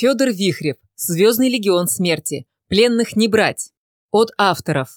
Федор Вихрев. Звездный легион смерти. Пленных не брать. От авторов.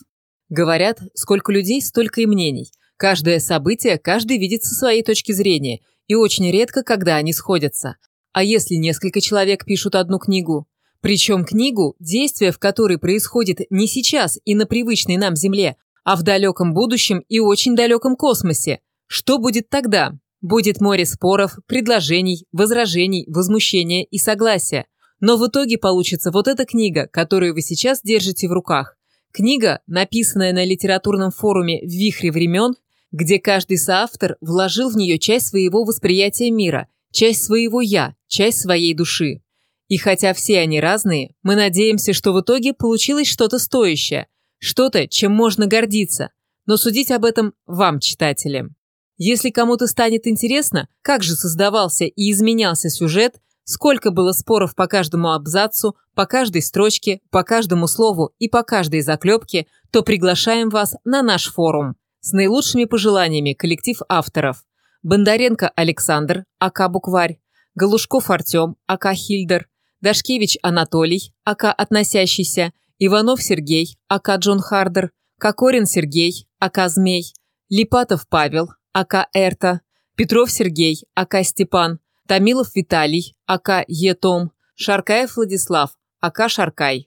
Говорят, сколько людей, столько и мнений. Каждое событие каждый видит со своей точки зрения, и очень редко, когда они сходятся. А если несколько человек пишут одну книгу? Причем книгу, действие в которой происходит не сейчас и на привычной нам Земле, а в далеком будущем и очень далеком космосе. Что будет тогда? Будет море споров, предложений, возражений, возмущения и согласия. Но в итоге получится вот эта книга, которую вы сейчас держите в руках. Книга, написанная на литературном форуме «В вихре времен», где каждый соавтор вложил в нее часть своего восприятия мира, часть своего «я», часть своей души. И хотя все они разные, мы надеемся, что в итоге получилось что-то стоящее, что-то, чем можно гордиться. Но судить об этом вам, читателям. Если кому-то станет интересно, как же создавался и изменялся сюжет, сколько было споров по каждому абзацу, по каждой строчке, по каждому слову и по каждой заклепке, то приглашаем вас на наш форум. С наилучшими пожеланиями коллектив авторов. Бондаренко Александр, АК Букварь, Галушков Артем, АК Хильдер, Дашкевич Анатолий, АК Относящийся, Иванов Сергей, АК Джон Хардер, Кокорин Сергей, АК Змей, Липатов Павел, АК Эрта, Петров Сергей, АК Степан, Томилов Виталий, АК Етом, Шаркаев Владислав, АК Шаркай.